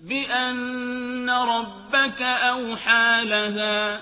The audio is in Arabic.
بِأَنَّ رَبَّكَ أَوْحَىٰ لَهَا